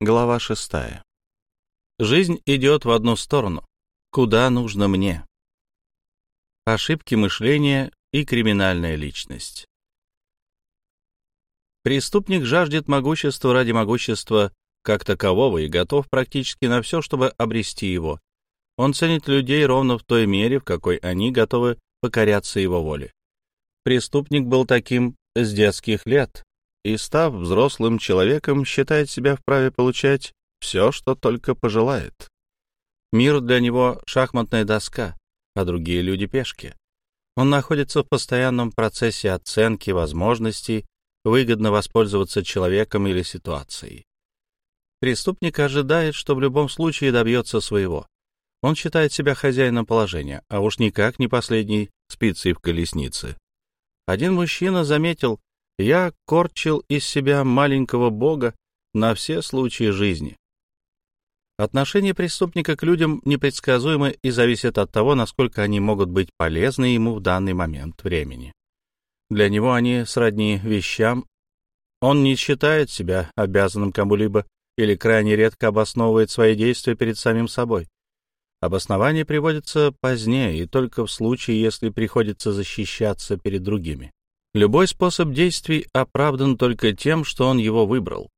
Глава шестая. Жизнь идет в одну сторону. Куда нужно мне? Ошибки мышления и криминальная личность. Преступник жаждет могущества ради могущества как такового и готов практически на все, чтобы обрести его. Он ценит людей ровно в той мере, в какой они готовы покоряться его воле. Преступник был таким с детских лет, и, став взрослым человеком, считает себя вправе получать все, что только пожелает. Мир для него — шахматная доска, а другие люди — пешки. Он находится в постоянном процессе оценки возможностей, выгодно воспользоваться человеком или ситуацией. Преступник ожидает, что в любом случае добьется своего. Он считает себя хозяином положения, а уж никак не последней спицей в колеснице. Один мужчина заметил, я корчил из себя маленького бога на все случаи жизни. Отношение преступника к людям непредсказуемо и зависит от того, насколько они могут быть полезны ему в данный момент времени. Для него они сродни вещам. Он не считает себя обязанным кому-либо или крайне редко обосновывает свои действия перед самим собой. Обоснование приводится позднее и только в случае, если приходится защищаться перед другими. Любой способ действий оправдан только тем, что он его выбрал.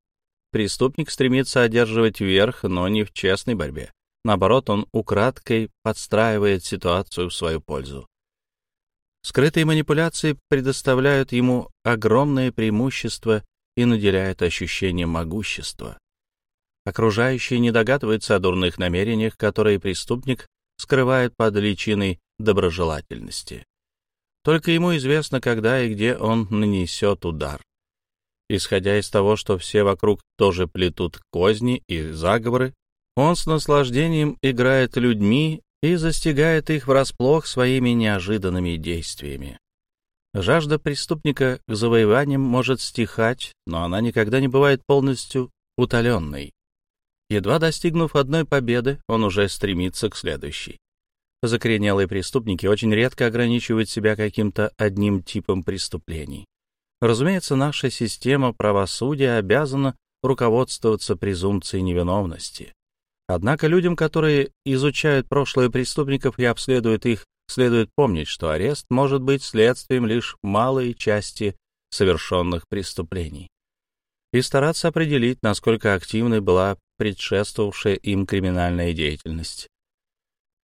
Преступник стремится одерживать верх, но не в честной борьбе. Наоборот, он украдкой подстраивает ситуацию в свою пользу. Скрытые манипуляции предоставляют ему огромное преимущество и наделяют ощущением могущества. Окружающие не догадываются о дурных намерениях, которые преступник скрывает под личиной доброжелательности. Только ему известно, когда и где он нанесет удар. Исходя из того, что все вокруг тоже плетут козни и заговоры, он с наслаждением играет людьми и застигает их врасплох своими неожиданными действиями. Жажда преступника к завоеваниям может стихать, но она никогда не бывает полностью утоленной. Едва достигнув одной победы, он уже стремится к следующей. Закоренелые преступники очень редко ограничивают себя каким-то одним типом преступлений. Разумеется, наша система правосудия обязана руководствоваться презумпцией невиновности. Однако людям, которые изучают прошлое преступников и обследуют их, следует помнить, что арест может быть следствием лишь малой части совершенных преступлений и стараться определить, насколько активной была предшествовавшая им криминальная деятельность.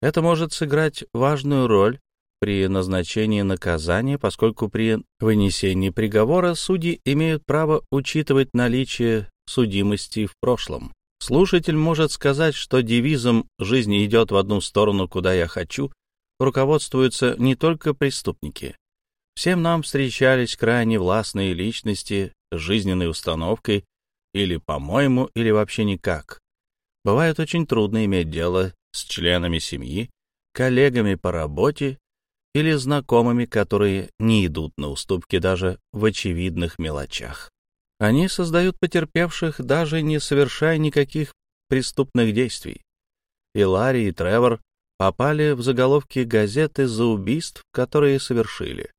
Это может сыграть важную роль при назначении наказания, поскольку при вынесении приговора судьи имеют право учитывать наличие судимости в прошлом. Слушатель может сказать, что девизом «жизнь идет в одну сторону, куда я хочу» руководствуются не только преступники. Всем нам встречались крайне властные личности с жизненной установкой или «по-моему», или вообще никак. Бывает очень трудно иметь дело с членами семьи, коллегами по работе или знакомыми, которые не идут на уступки даже в очевидных мелочах. Они создают потерпевших, даже не совершая никаких преступных действий. И Ларри, и Тревор попали в заголовки газеты за убийств, которые совершили.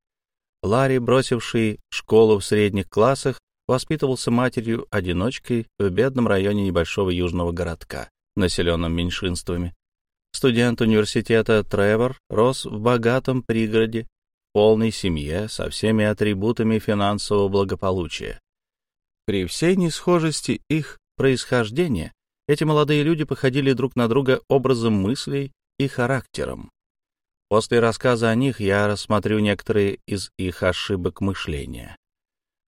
Ларри, бросивший школу в средних классах, воспитывался матерью-одиночкой в бедном районе небольшого южного городка, населенном меньшинствами. Студент университета Тревор рос в богатом пригороде, полной семье со всеми атрибутами финансового благополучия. При всей несхожести их происхождения эти молодые люди походили друг на друга образом мыслей и характером. После рассказа о них я рассмотрю некоторые из их ошибок мышления.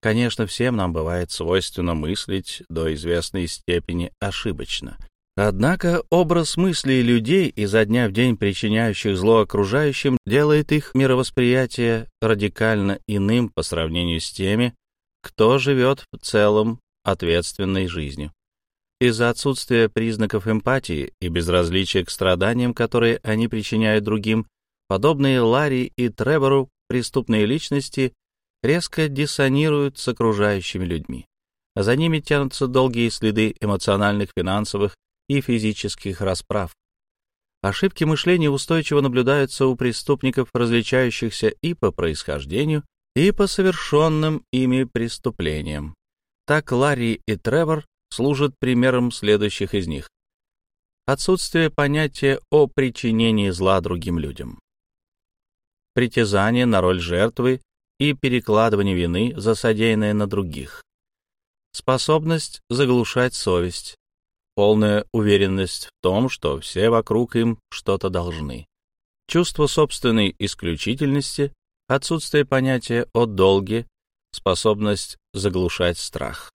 Конечно, всем нам бывает свойственно мыслить до известной степени ошибочно. Однако образ мыслей людей, изо дня в день причиняющих зло окружающим, делает их мировосприятие радикально иным по сравнению с теми, кто живет в целом ответственной жизнью. Из-за отсутствия признаков эмпатии и безразличия к страданиям, которые они причиняют другим, подобные Ларри и Тревору преступные личности резко диссонируют с окружающими людьми. За ними тянутся долгие следы эмоциональных, финансовых и физических расправ. Ошибки мышления устойчиво наблюдаются у преступников, различающихся и по происхождению, и по совершенным ими преступлениям. Так Ларри и Тревор служит примером следующих из них. Отсутствие понятия о причинении зла другим людям. Притязание на роль жертвы и перекладывание вины за содеянное на других. Способность заглушать совесть. Полная уверенность в том, что все вокруг им что-то должны. Чувство собственной исключительности, отсутствие понятия о долге, способность заглушать страх.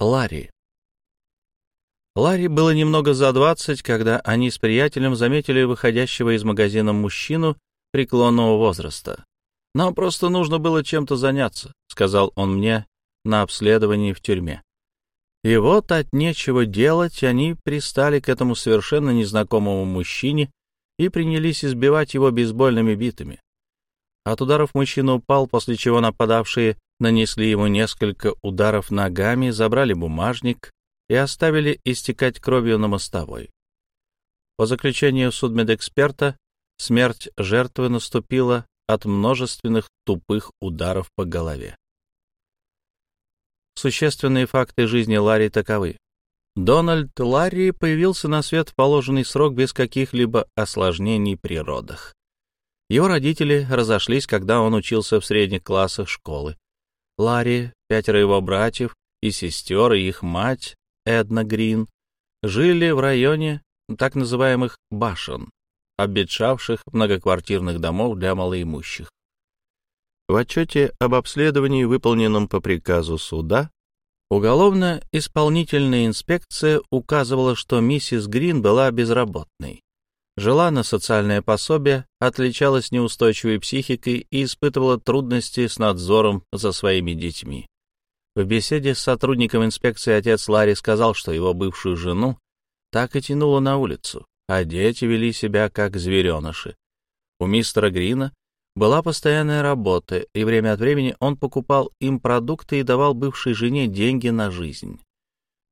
Ларри. Ларри было немного за двадцать, когда они с приятелем заметили выходящего из магазина мужчину преклонного возраста. «Нам просто нужно было чем-то заняться», — сказал он мне на обследовании в тюрьме. И вот от нечего делать они пристали к этому совершенно незнакомому мужчине и принялись избивать его бейсбольными битами. От ударов мужчина упал, после чего нападавшие нанесли ему несколько ударов ногами, забрали бумажник и оставили истекать кровью на мостовой. По заключению судмедэксперта, смерть жертвы наступила от множественных тупых ударов по голове. Существенные факты жизни Ларри таковы. Дональд Ларри появился на свет в положенный срок без каких-либо осложнений при родах. Его родители разошлись, когда он учился в средних классах школы. Ларри, пятеро его братьев и сестер и их мать, Эдна Грин, жили в районе так называемых башен, обветшавших многоквартирных домов для малоимущих. В отчете об обследовании, выполненном по приказу суда, уголовно-исполнительная инспекция указывала, что миссис Грин была безработной. Жила на социальное пособие, отличалась неустойчивой психикой и испытывала трудности с надзором за своими детьми. В беседе с сотрудником инспекции отец Ларри сказал, что его бывшую жену так и тянуло на улицу, а дети вели себя как звереныши. У мистера Грина была постоянная работа, и время от времени он покупал им продукты и давал бывшей жене деньги на жизнь.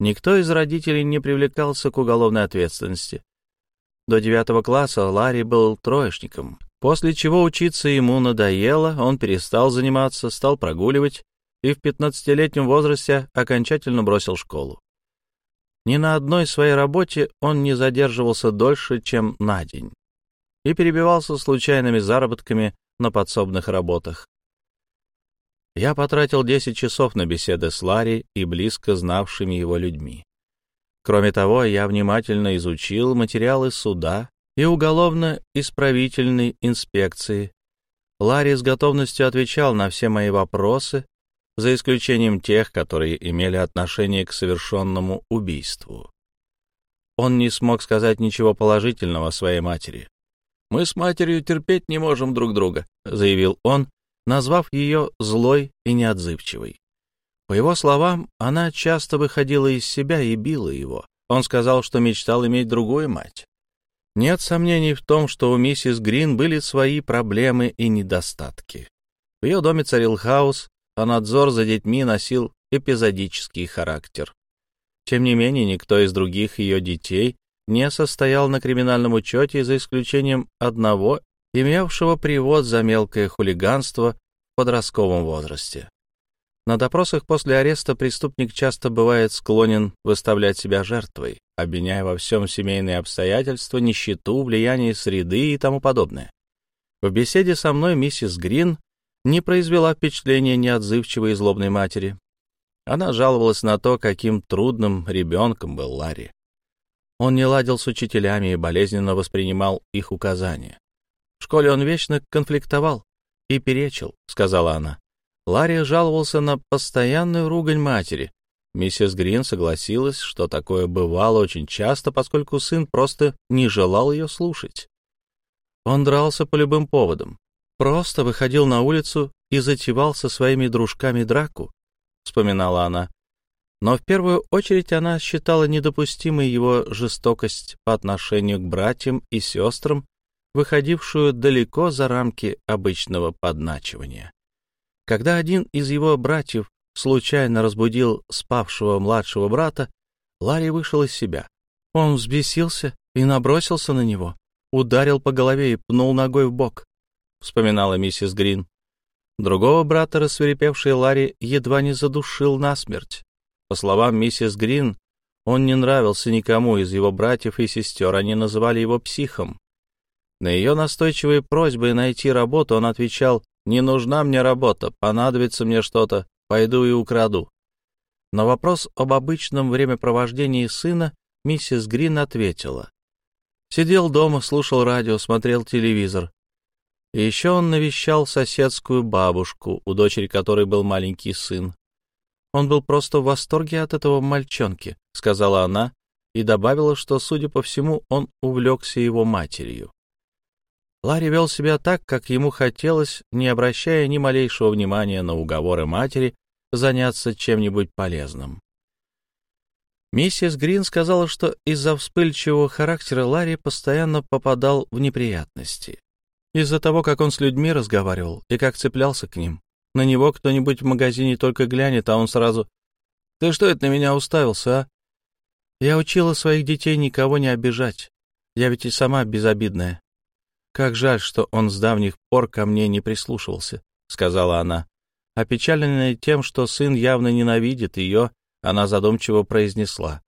Никто из родителей не привлекался к уголовной ответственности. До девятого класса Ларри был троечником, после чего учиться ему надоело, он перестал заниматься, стал прогуливать и в пятнадцатилетнем возрасте окончательно бросил школу. Ни на одной своей работе он не задерживался дольше, чем на день, и перебивался случайными заработками на подсобных работах. Я потратил 10 часов на беседы с Ларри и близко знавшими его людьми. Кроме того, я внимательно изучил материалы суда и уголовно-исправительной инспекции. Ларри с готовностью отвечал на все мои вопросы, за исключением тех, которые имели отношение к совершенному убийству. Он не смог сказать ничего положительного о своей матери. «Мы с матерью терпеть не можем друг друга», — заявил он, назвав ее злой и неотзывчивой. По его словам, она часто выходила из себя и била его. Он сказал, что мечтал иметь другую мать. Нет сомнений в том, что у миссис Грин были свои проблемы и недостатки. В ее доме царил хаос, а надзор за детьми носил эпизодический характер. Тем не менее, никто из других ее детей не состоял на криминальном учете, за исключением одного, имевшего привод за мелкое хулиганство в подростковом возрасте. На допросах после ареста преступник часто бывает склонен выставлять себя жертвой, обвиняя во всем семейные обстоятельства, нищету, влияние среды и тому подобное. В беседе со мной миссис Грин не произвела впечатления неотзывчивой и злобной матери. Она жаловалась на то, каким трудным ребенком был Ларри. Он не ладил с учителями и болезненно воспринимал их указания. В школе он вечно конфликтовал и перечил, — сказала она. Ларри жаловался на постоянную ругань матери. Миссис Грин согласилась, что такое бывало очень часто, поскольку сын просто не желал ее слушать. Он дрался по любым поводам, просто выходил на улицу и затевал со своими дружками драку, — вспоминала она. Но в первую очередь она считала недопустимой его жестокость по отношению к братьям и сестрам, выходившую далеко за рамки обычного подначивания. Когда один из его братьев случайно разбудил спавшего младшего брата, Ларри вышел из себя. Он взбесился и набросился на него, ударил по голове и пнул ногой в бок, — вспоминала миссис Грин. Другого брата, рассверепевший Ларри, едва не задушил насмерть. По словам миссис Грин, он не нравился никому из его братьев и сестер, они называли его психом. На ее настойчивые просьбы найти работу он отвечал, «Не нужна мне работа, понадобится мне что-то, пойду и украду». На вопрос об обычном времяпровождении сына миссис Грин ответила. Сидел дома, слушал радио, смотрел телевизор. И еще он навещал соседскую бабушку, у дочери которой был маленький сын. Он был просто в восторге от этого мальчонки, сказала она, и добавила, что, судя по всему, он увлекся его матерью. Ларри вел себя так, как ему хотелось, не обращая ни малейшего внимания на уговоры матери заняться чем-нибудь полезным. Миссис Грин сказала, что из-за вспыльчивого характера Ларри постоянно попадал в неприятности. Из-за того, как он с людьми разговаривал и как цеплялся к ним. На него кто-нибудь в магазине только глянет, а он сразу «Ты что это на меня уставился, а?» Я учила своих детей никого не обижать. Я ведь и сама безобидная. Как жаль, что он с давних пор ко мне не прислушивался, — сказала она. Опечаленная тем, что сын явно ненавидит ее, она задумчиво произнесла.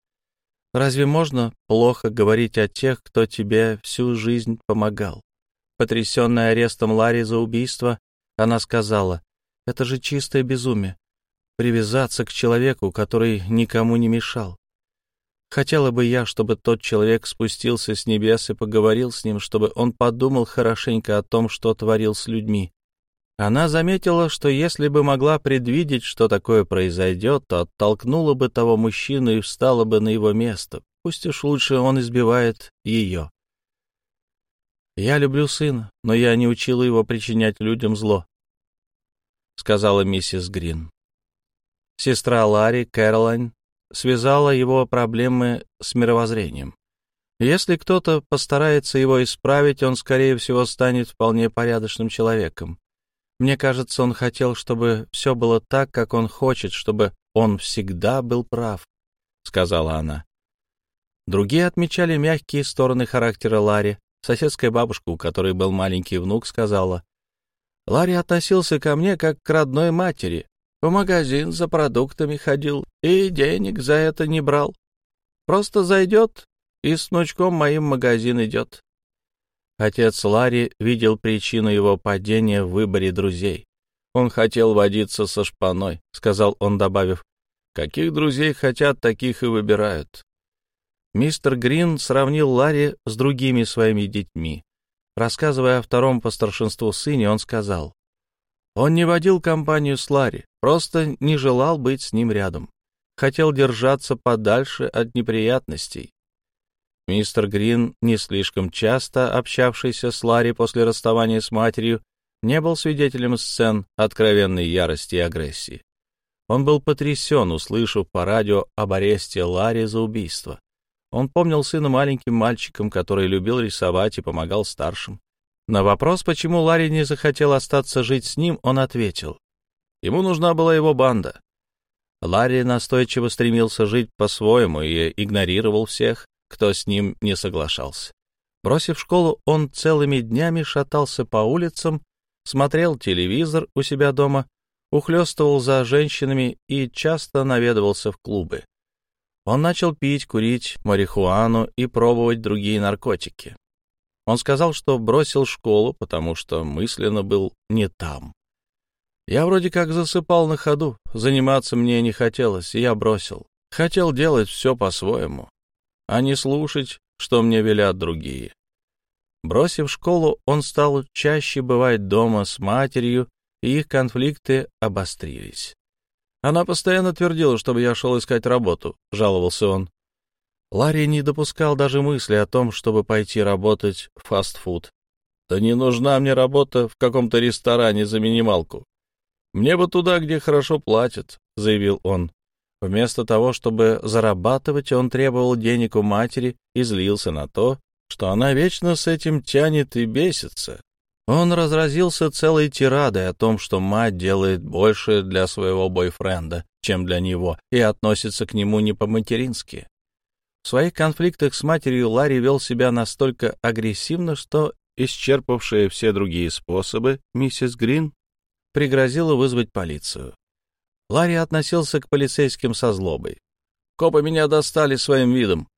«Разве можно плохо говорить о тех, кто тебе всю жизнь помогал?» Потрясенная арестом Ларри за убийство, она сказала, «Это же чистое безумие — привязаться к человеку, который никому не мешал. Хотела бы я, чтобы тот человек спустился с небес и поговорил с ним, чтобы он подумал хорошенько о том, что творил с людьми. Она заметила, что если бы могла предвидеть, что такое произойдет, то оттолкнула бы того мужчину и встала бы на его место. Пусть уж лучше он избивает ее. «Я люблю сына, но я не учила его причинять людям зло», — сказала миссис Грин. Сестра Ларри, Кэролайн, связала его проблемы с мировоззрением. Если кто-то постарается его исправить, он, скорее всего, станет вполне порядочным человеком. Мне кажется, он хотел, чтобы все было так, как он хочет, чтобы он всегда был прав, — сказала она. Другие отмечали мягкие стороны характера Ларри. Соседская бабушка, у которой был маленький внук, сказала, «Ларри относился ко мне как к родной матери. В магазин за продуктами ходил и денег за это не брал. Просто зайдет и с внучком моим магазин идет. Отец Ларри видел причину его падения в выборе друзей. Он хотел водиться со шпаной, — сказал он, добавив. Каких друзей хотят, таких и выбирают. Мистер Грин сравнил Ларри с другими своими детьми. Рассказывая о втором по старшинству сыне, он сказал, он не водил компанию с Ларри, просто не желал быть с ним рядом. Хотел держаться подальше от неприятностей. Мистер Грин, не слишком часто общавшийся с Ларри после расставания с матерью, не был свидетелем сцен откровенной ярости и агрессии. Он был потрясен, услышав по радио об аресте Ларри за убийство. Он помнил сына маленьким мальчиком, который любил рисовать и помогал старшим. На вопрос, почему Ларри не захотел остаться жить с ним, он ответил. Ему нужна была его банда. Ларри настойчиво стремился жить по-своему и игнорировал всех, кто с ним не соглашался. Бросив школу, он целыми днями шатался по улицам, смотрел телевизор у себя дома, ухлёстывал за женщинами и часто наведывался в клубы. Он начал пить, курить марихуану и пробовать другие наркотики. Он сказал, что бросил школу, потому что мысленно был не там. Я вроде как засыпал на ходу, заниматься мне не хотелось, и я бросил. Хотел делать все по-своему, а не слушать, что мне велят другие. Бросив школу, он стал чаще бывать дома с матерью, и их конфликты обострились. Она постоянно твердила, чтобы я шел искать работу, — жаловался он. Ларри не допускал даже мысли о том, чтобы пойти работать в фастфуд. «Да не нужна мне работа в каком-то ресторане за минималку. Мне бы туда, где хорошо платят», — заявил он. Вместо того, чтобы зарабатывать, он требовал денег у матери и злился на то, что она вечно с этим тянет и бесится. Он разразился целой тирадой о том, что мать делает больше для своего бойфренда, чем для него, и относится к нему не по-матерински. В своих конфликтах с матерью Ларри вел себя настолько агрессивно, что, исчерпавшая все другие способы, миссис Грин пригрозила вызвать полицию. Ларри относился к полицейским со злобой. «Копы меня достали своим видом.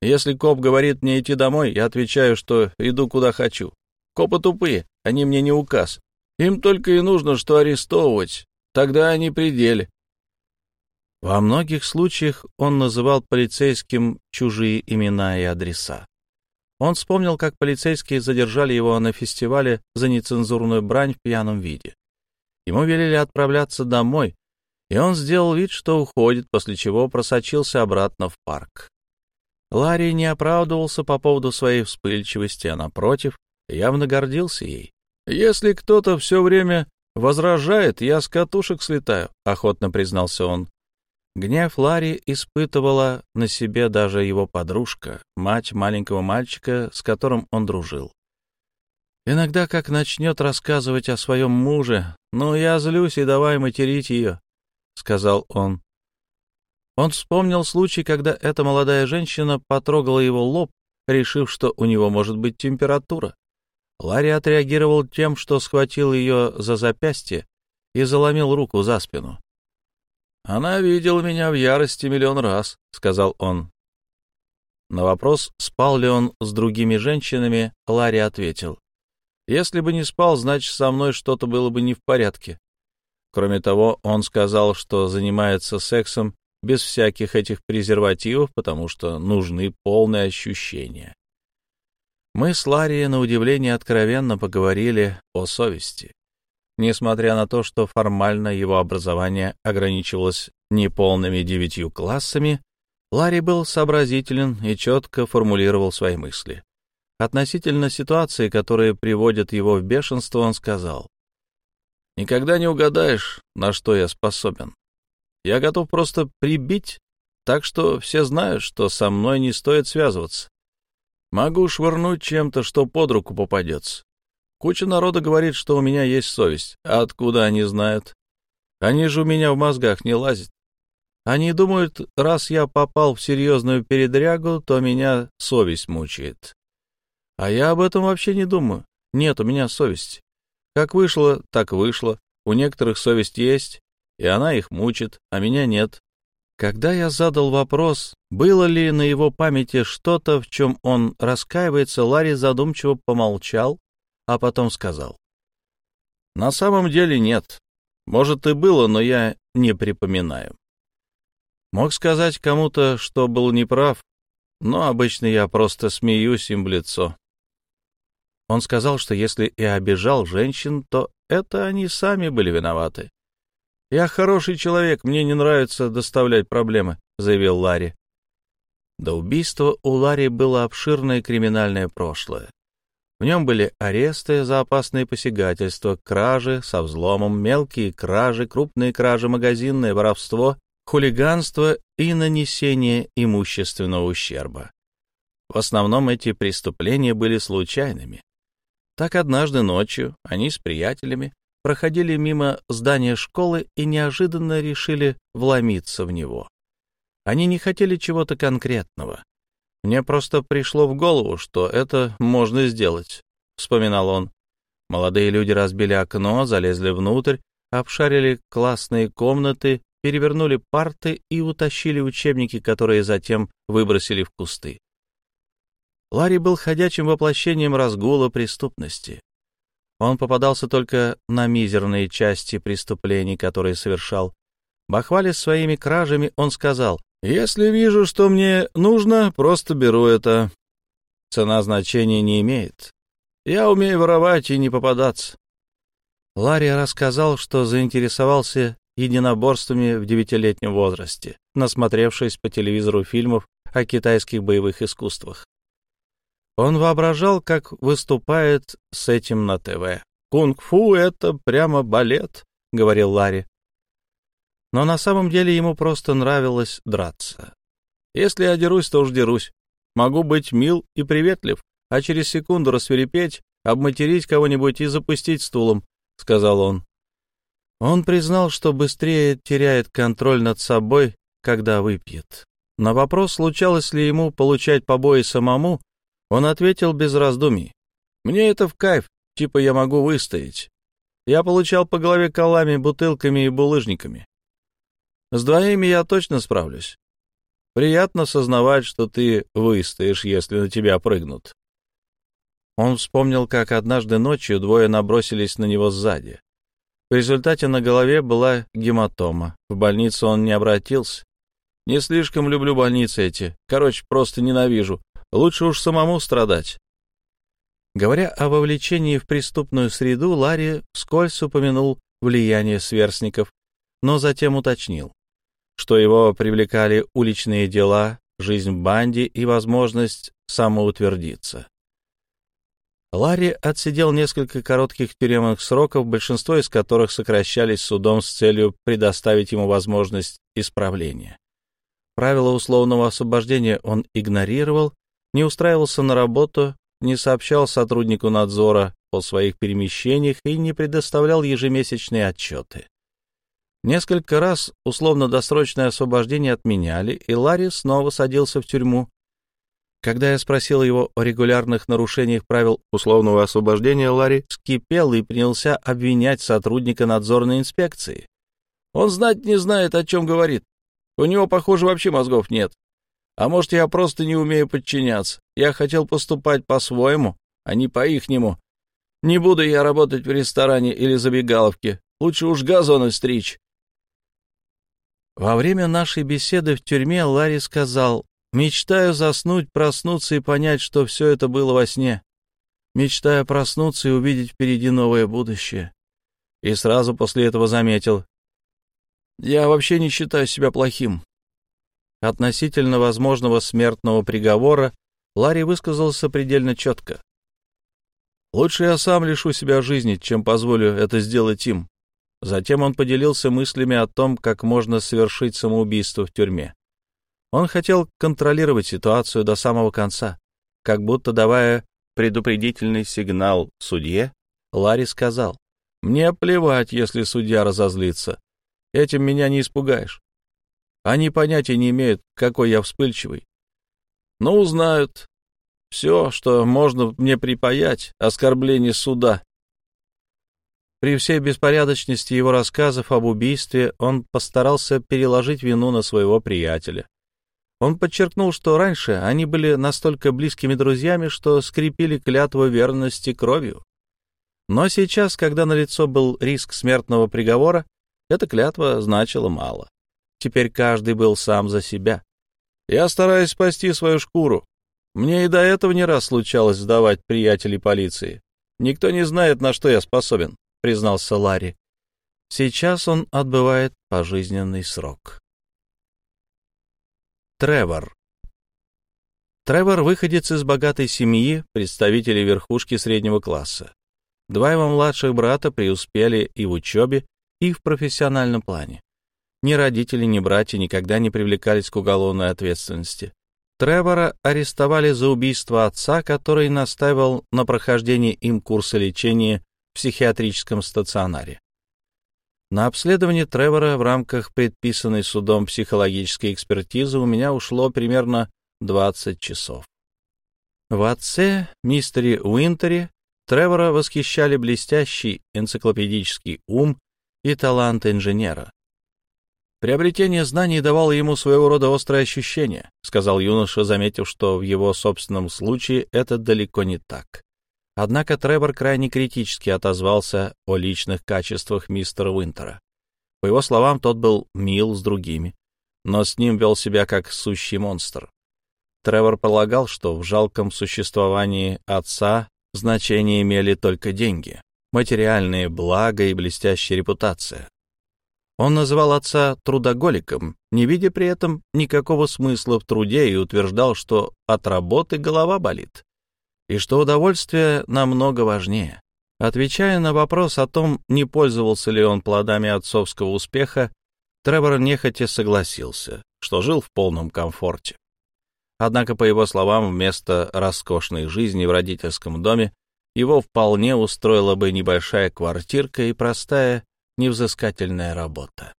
Если коп говорит мне идти домой, я отвечаю, что иду куда хочу. Копы тупые, они мне не указ. Им только и нужно, что арестовывать. Тогда они пределе. Во многих случаях он называл полицейским чужие имена и адреса. Он вспомнил, как полицейские задержали его на фестивале за нецензурную брань в пьяном виде. Ему велели отправляться домой, и он сделал вид, что уходит, после чего просочился обратно в парк. Ларри не оправдывался по поводу своей вспыльчивости, а, напротив, явно гордился ей. «Если кто-то все время возражает, я с катушек слетаю», — охотно признался он. Гнев Ларри испытывала на себе даже его подружка, мать маленького мальчика, с которым он дружил. Иногда, как начнет рассказывать о своем муже, «Ну, я злюсь, и давай материть ее», — сказал он. Он вспомнил случай, когда эта молодая женщина потрогала его лоб, решив, что у него может быть температура. Ларри отреагировал тем, что схватил ее за запястье и заломил руку за спину. «Она видела меня в ярости миллион раз», — сказал он. На вопрос, спал ли он с другими женщинами, Ларри ответил. «Если бы не спал, значит, со мной что-то было бы не в порядке». Кроме того, он сказал, что занимается сексом без всяких этих презервативов, потому что нужны полные ощущения. Мы с Ларри, на удивление, откровенно поговорили о совести. Несмотря на то, что формально его образование ограничивалось неполными девятью классами, Ларри был сообразителен и четко формулировал свои мысли. Относительно ситуации, которая приводит его в бешенство, он сказал, «Никогда не угадаешь, на что я способен. Я готов просто прибить, так что все знают, что со мной не стоит связываться. Могу швырнуть чем-то, что под руку попадется. Куча народа говорит, что у меня есть совесть. А откуда они знают? Они же у меня в мозгах не лазят. Они думают, раз я попал в серьезную передрягу, то меня совесть мучает. А я об этом вообще не думаю. Нет у меня совести. Как вышло, так вышло. У некоторых совесть есть, и она их мучит, а меня нет. Когда я задал вопрос, было ли на его памяти что-то, в чем он раскаивается, Ларри задумчиво помолчал, а потом сказал. «На самом деле нет. Может, и было, но я не припоминаю. Мог сказать кому-то, что был неправ, но обычно я просто смеюсь им в лицо. Он сказал, что если и обижал женщин, то это они сами были виноваты. «Я хороший человек, мне не нравится доставлять проблемы», — заявил Ларри. До убийства у Ларри было обширное криминальное прошлое. В нем были аресты за опасные посягательства, кражи со взломом, мелкие кражи, крупные кражи, магазинное воровство, хулиганство и нанесение имущественного ущерба. В основном эти преступления были случайными. Так однажды ночью они с приятелями проходили мимо здания школы и неожиданно решили вломиться в него. Они не хотели чего-то конкретного. Мне просто пришло в голову, что это можно сделать, — вспоминал он. Молодые люди разбили окно, залезли внутрь, обшарили классные комнаты, перевернули парты и утащили учебники, которые затем выбросили в кусты. Ларри был ходячим воплощением разгула преступности. Он попадался только на мизерные части преступлений, которые совершал. Бахвалясь своими кражами, он сказал, «Если вижу, что мне нужно, просто беру это. Цена значения не имеет. Я умею воровать и не попадаться». Ларри рассказал, что заинтересовался единоборствами в девятилетнем возрасте, насмотревшись по телевизору фильмов о китайских боевых искусствах. Он воображал, как выступает с этим на ТВ. «Кунг-фу — это прямо балет», — говорил Ларри. Но на самом деле ему просто нравилось драться. «Если я дерусь, то уж дерусь. Могу быть мил и приветлив, а через секунду рассверепеть, обматерить кого-нибудь и запустить стулом», — сказал он. Он признал, что быстрее теряет контроль над собой, когда выпьет. На вопрос, случалось ли ему получать побои самому, он ответил без раздумий. «Мне это в кайф, типа я могу выстоять. Я получал по голове колами, бутылками и булыжниками. С двоими я точно справлюсь. Приятно сознавать, что ты выстоишь, если на тебя прыгнут. Он вспомнил, как однажды ночью двое набросились на него сзади. В результате на голове была гематома. В больницу он не обратился. Не слишком люблю больницы эти. Короче, просто ненавижу. Лучше уж самому страдать. Говоря о вовлечении в преступную среду, Ларри вскользь упомянул влияние сверстников, но затем уточнил, что его привлекали уличные дела, жизнь в банде и возможность самоутвердиться. Ларри отсидел несколько коротких тюремных сроков, большинство из которых сокращались судом с целью предоставить ему возможность исправления. Правила условного освобождения он игнорировал, не устраивался на работу, не сообщал сотруднику надзора о своих перемещениях и не предоставлял ежемесячные отчеты. Несколько раз условно-досрочное освобождение отменяли, и Ларри снова садился в тюрьму. Когда я спросил его о регулярных нарушениях правил условного освобождения, Ларри скипел и принялся обвинять сотрудника надзорной инспекции. Он знать не знает, о чем говорит. У него, похоже, вообще мозгов нет. А может, я просто не умею подчиняться. Я хотел поступать по-своему, а не по-ихнему. Не буду я работать в ресторане или забегаловке. Лучше уж газоны стричь. Во время нашей беседы в тюрьме Ларри сказал, «Мечтаю заснуть, проснуться и понять, что все это было во сне. Мечтаю проснуться и увидеть впереди новое будущее». И сразу после этого заметил, «Я вообще не считаю себя плохим. Относительно возможного смертного приговора Ларри высказался предельно четко. «Лучше я сам лишу себя жизни, чем позволю это сделать им». Затем он поделился мыслями о том, как можно совершить самоубийство в тюрьме. Он хотел контролировать ситуацию до самого конца, как будто давая предупредительный сигнал судье, Ларри сказал, «Мне плевать, если судья разозлится. Этим меня не испугаешь. Они понятия не имеют, какой я вспыльчивый. Но узнают все, что можно мне припаять, оскорбление суда. При всей беспорядочности его рассказов об убийстве он постарался переложить вину на своего приятеля. Он подчеркнул, что раньше они были настолько близкими друзьями, что скрепили клятву верности кровью. Но сейчас, когда налицо был риск смертного приговора, эта клятва значила мало. Теперь каждый был сам за себя. Я стараюсь спасти свою шкуру. Мне и до этого не раз случалось сдавать приятелей полиции. Никто не знает, на что я способен, признался Ларри. Сейчас он отбывает пожизненный срок. Тревор. Тревор выходец из богатой семьи, представители верхушки среднего класса. Два его младших брата преуспели и в учебе, и в профессиональном плане. Ни родители, ни братья никогда не привлекались к уголовной ответственности. Тревора арестовали за убийство отца, который настаивал на прохождении им курса лечения в психиатрическом стационаре. На обследование Тревора в рамках предписанной судом психологической экспертизы у меня ушло примерно 20 часов. В отце, мистере Уинтере, Тревора восхищали блестящий энциклопедический ум и талант инженера. Приобретение знаний давало ему своего рода острое ощущение, сказал юноша, заметив, что в его собственном случае это далеко не так. Однако Тревор крайне критически отозвался о личных качествах мистера Уинтера. По его словам, тот был мил с другими, но с ним вел себя как сущий монстр. Тревор полагал, что в жалком существовании отца значение имели только деньги, материальные блага и блестящая репутация. Он называл отца трудоголиком, не видя при этом никакого смысла в труде и утверждал, что от работы голова болит, и что удовольствие намного важнее. Отвечая на вопрос о том, не пользовался ли он плодами отцовского успеха, Тревор нехотя согласился, что жил в полном комфорте. Однако, по его словам, вместо роскошной жизни в родительском доме его вполне устроила бы небольшая квартирка и простая невзыскательная работа.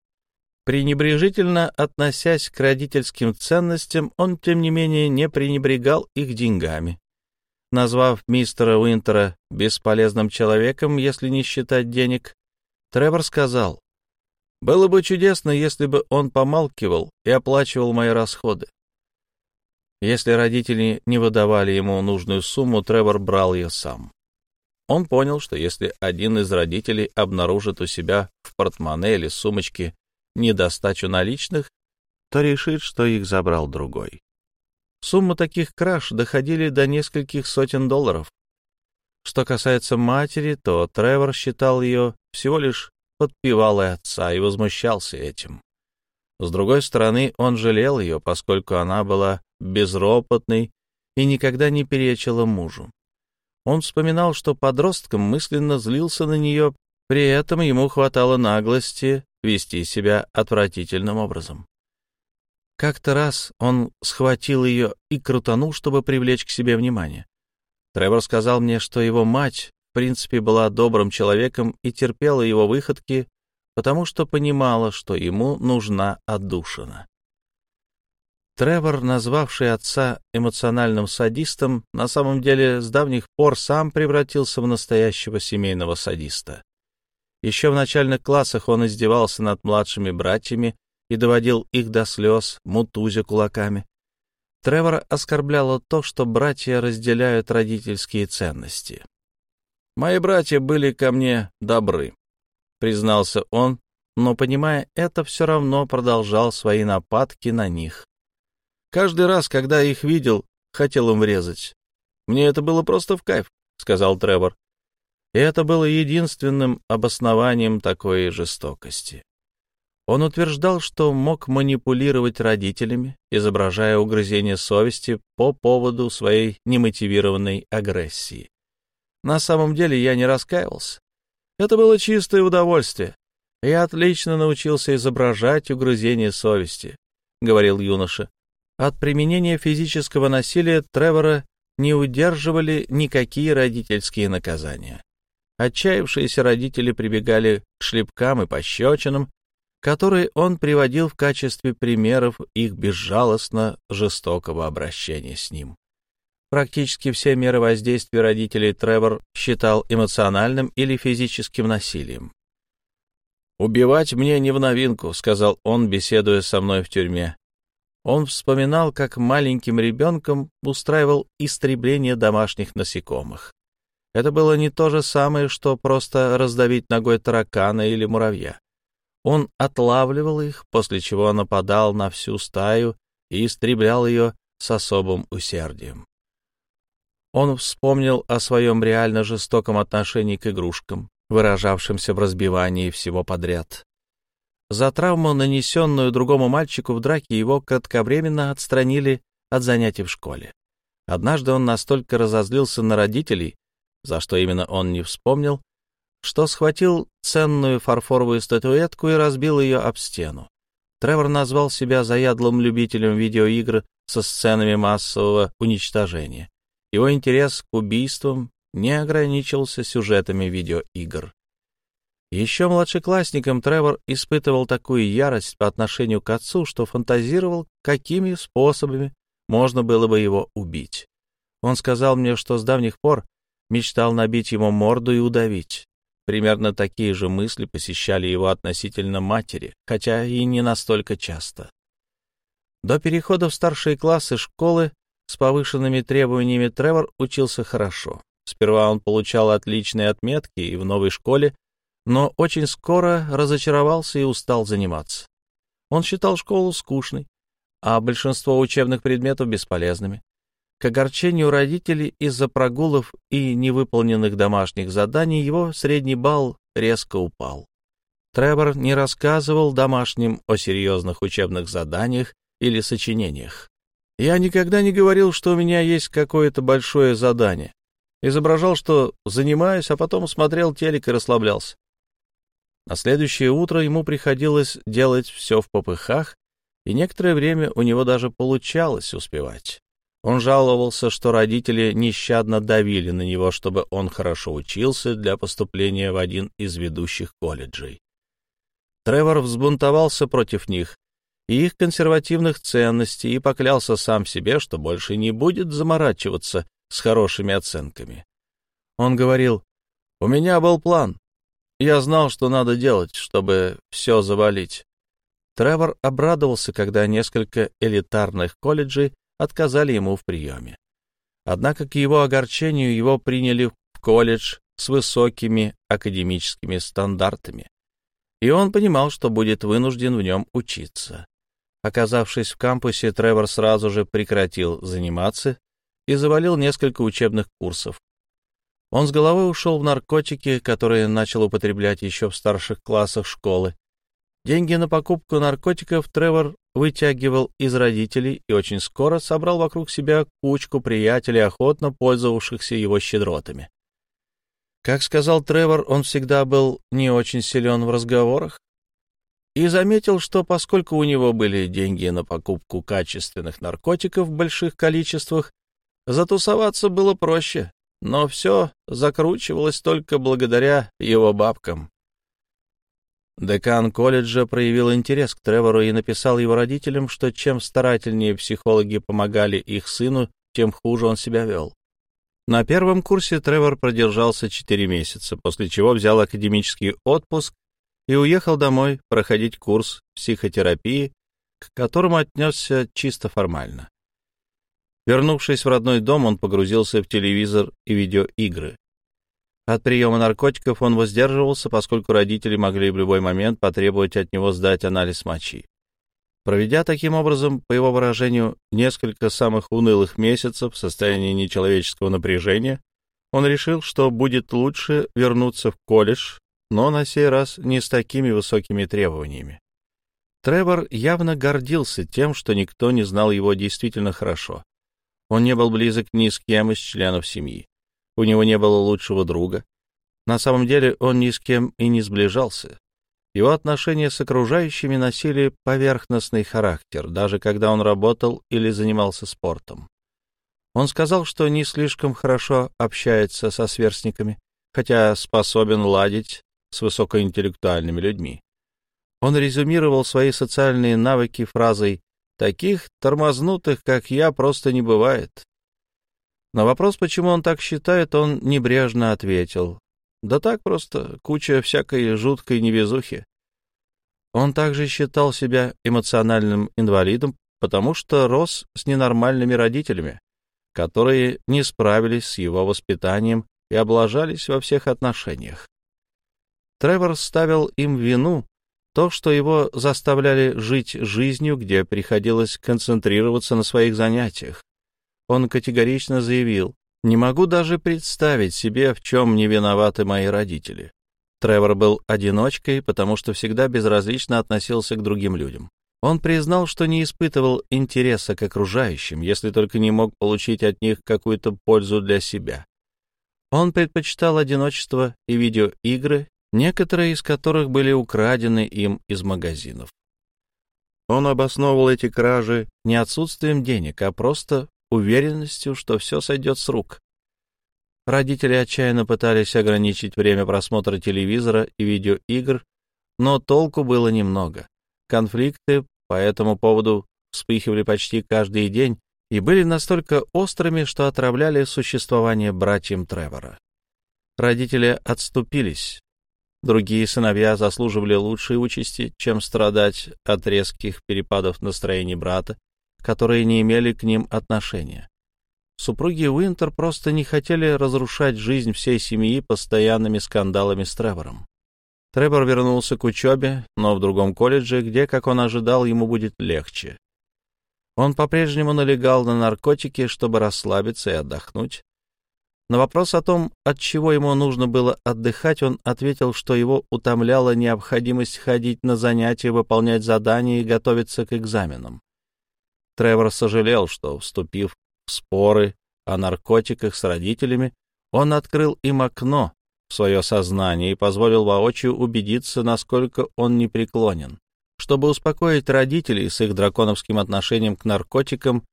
Пренебрежительно относясь к родительским ценностям, он, тем не менее, не пренебрегал их деньгами. Назвав мистера Уинтера бесполезным человеком, если не считать денег, Тревор сказал, Было бы чудесно, если бы он помалкивал и оплачивал мои расходы. Если родители не выдавали ему нужную сумму, Тревор брал ее сам. Он понял, что если один из родителей обнаружит у себя в портмоне или сумочке недостачу наличных, то решит, что их забрал другой. Суммы таких краж доходили до нескольких сотен долларов. Что касается матери, то Тревор считал ее всего лишь подпевалой отца и возмущался этим. С другой стороны, он жалел ее, поскольку она была безропотной и никогда не перечила мужу. Он вспоминал, что подростком мысленно злился на нее, при этом ему хватало наглости вести себя отвратительным образом. Как-то раз он схватил ее и крутанул, чтобы привлечь к себе внимание. Тревор сказал мне, что его мать, в принципе, была добрым человеком и терпела его выходки, потому что понимала, что ему нужна отдушина. Тревор, назвавший отца эмоциональным садистом, на самом деле с давних пор сам превратился в настоящего семейного садиста. Еще в начальных классах он издевался над младшими братьями и доводил их до слез, мутузя кулаками. Тревора оскорбляло то, что братья разделяют родительские ценности. «Мои братья были ко мне добры», — признался он, но, понимая это, все равно продолжал свои нападки на них. Каждый раз, когда их видел, хотел им врезать. Мне это было просто в кайф, — сказал Тревор. И это было единственным обоснованием такой жестокости. Он утверждал, что мог манипулировать родителями, изображая угрызение совести по поводу своей немотивированной агрессии. На самом деле я не раскаивался. Это было чистое удовольствие. Я отлично научился изображать угрызение совести, — говорил юноша. От применения физического насилия Тревора не удерживали никакие родительские наказания. Отчаявшиеся родители прибегали к шлепкам и пощечинам, которые он приводил в качестве примеров их безжалостно жестокого обращения с ним. Практически все меры воздействия родителей Тревор считал эмоциональным или физическим насилием. «Убивать мне не в новинку», — сказал он, беседуя со мной в тюрьме. Он вспоминал, как маленьким ребенком устраивал истребление домашних насекомых. Это было не то же самое, что просто раздавить ногой таракана или муравья. Он отлавливал их, после чего нападал на всю стаю и истреблял ее с особым усердием. Он вспомнил о своем реально жестоком отношении к игрушкам, выражавшемся в разбивании всего подряд. За травму, нанесенную другому мальчику в драке, его кратковременно отстранили от занятий в школе. Однажды он настолько разозлился на родителей, за что именно он не вспомнил, что схватил ценную фарфоровую статуэтку и разбил ее об стену. Тревор назвал себя заядлым любителем видеоигр со сценами массового уничтожения. Его интерес к убийствам не ограничился сюжетами видеоигр. Еще младшеклассником Тревор испытывал такую ярость по отношению к отцу, что фантазировал, какими способами можно было бы его убить. Он сказал мне, что с давних пор мечтал набить ему морду и удавить. Примерно такие же мысли посещали его относительно матери, хотя и не настолько часто. До перехода в старшие классы школы с повышенными требованиями Тревор учился хорошо. Сперва он получал отличные отметки и в новой школе но очень скоро разочаровался и устал заниматься. Он считал школу скучной, а большинство учебных предметов бесполезными. К огорчению родителей из-за прогулов и невыполненных домашних заданий его средний балл резко упал. Тревор не рассказывал домашним о серьезных учебных заданиях или сочинениях. Я никогда не говорил, что у меня есть какое-то большое задание. Изображал, что занимаюсь, а потом смотрел телек и расслаблялся. На следующее утро ему приходилось делать все в попыхах, и некоторое время у него даже получалось успевать. Он жаловался, что родители нещадно давили на него, чтобы он хорошо учился для поступления в один из ведущих колледжей. Тревор взбунтовался против них и их консервативных ценностей и поклялся сам себе, что больше не будет заморачиваться с хорошими оценками. Он говорил, «У меня был план, Я знал, что надо делать, чтобы все завалить. Тревор обрадовался, когда несколько элитарных колледжей отказали ему в приеме. Однако к его огорчению его приняли в колледж с высокими академическими стандартами, и он понимал, что будет вынужден в нем учиться. Оказавшись в кампусе, Тревор сразу же прекратил заниматься и завалил несколько учебных курсов. Он с головой ушел в наркотики, которые начал употреблять еще в старших классах школы. Деньги на покупку наркотиков Тревор вытягивал из родителей и очень скоро собрал вокруг себя кучку приятелей, охотно пользовавшихся его щедротами. Как сказал Тревор, он всегда был не очень силен в разговорах и заметил, что поскольку у него были деньги на покупку качественных наркотиков в больших количествах, затусоваться было проще, но все закручивалось только благодаря его бабкам. Декан колледжа проявил интерес к Тревору и написал его родителям, что чем старательнее психологи помогали их сыну, тем хуже он себя вел. На первом курсе Тревор продержался четыре месяца, после чего взял академический отпуск и уехал домой проходить курс психотерапии, к которому отнесся чисто формально. Вернувшись в родной дом, он погрузился в телевизор и видеоигры. От приема наркотиков он воздерживался, поскольку родители могли в любой момент потребовать от него сдать анализ мочи. Проведя таким образом, по его выражению, несколько самых унылых месяцев в состоянии нечеловеческого напряжения, он решил, что будет лучше вернуться в колледж, но на сей раз не с такими высокими требованиями. Тревор явно гордился тем, что никто не знал его действительно хорошо. Он не был близок ни с кем из членов семьи. У него не было лучшего друга. На самом деле он ни с кем и не сближался. Его отношения с окружающими носили поверхностный характер, даже когда он работал или занимался спортом. Он сказал, что не слишком хорошо общается со сверстниками, хотя способен ладить с высокоинтеллектуальными людьми. Он резюмировал свои социальные навыки фразой «Таких тормознутых, как я, просто не бывает». На вопрос, почему он так считает, он небрежно ответил. Да так просто, куча всякой жуткой невезухи. Он также считал себя эмоциональным инвалидом, потому что рос с ненормальными родителями, которые не справились с его воспитанием и облажались во всех отношениях. Тревор ставил им вину то, что его заставляли жить жизнью, где приходилось концентрироваться на своих занятиях, он категорично заявил, «Не могу даже представить себе, в чем не виноваты мои родители». Тревор был одиночкой, потому что всегда безразлично относился к другим людям. Он признал, что не испытывал интереса к окружающим, если только не мог получить от них какую-то пользу для себя. Он предпочитал одиночество и видеоигры, некоторые из которых были украдены им из магазинов. Он обосновывал эти кражи не отсутствием денег, а просто уверенностью, что все сойдет с рук. Родители отчаянно пытались ограничить время просмотра телевизора и видеоигр, но толку было немного. Конфликты по этому поводу вспыхивали почти каждый день и были настолько острыми, что отравляли существование братьям Тревора. Родители отступились. Другие сыновья заслуживали лучшей участи, чем страдать от резких перепадов настроений брата которые не имели к ним отношения. Супруги Уинтер просто не хотели разрушать жизнь всей семьи постоянными скандалами с Тревором. Тревор вернулся к учебе, но в другом колледже, где, как он ожидал, ему будет легче. Он по-прежнему налегал на наркотики, чтобы расслабиться и отдохнуть. На вопрос о том, от чего ему нужно было отдыхать, он ответил, что его утомляла необходимость ходить на занятия, выполнять задания и готовиться к экзаменам. Тревор сожалел, что, вступив в споры о наркотиках с родителями, он открыл им окно в свое сознание и позволил воочию убедиться, насколько он непреклонен. Чтобы успокоить родителей с их драконовским отношением к наркотикам,